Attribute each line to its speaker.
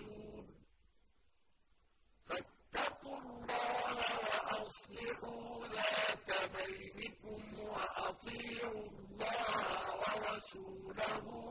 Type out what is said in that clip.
Speaker 1: الرسول فاتقوا الله وأصلحوا ذات بينكم وأطيعوا الله ورسوله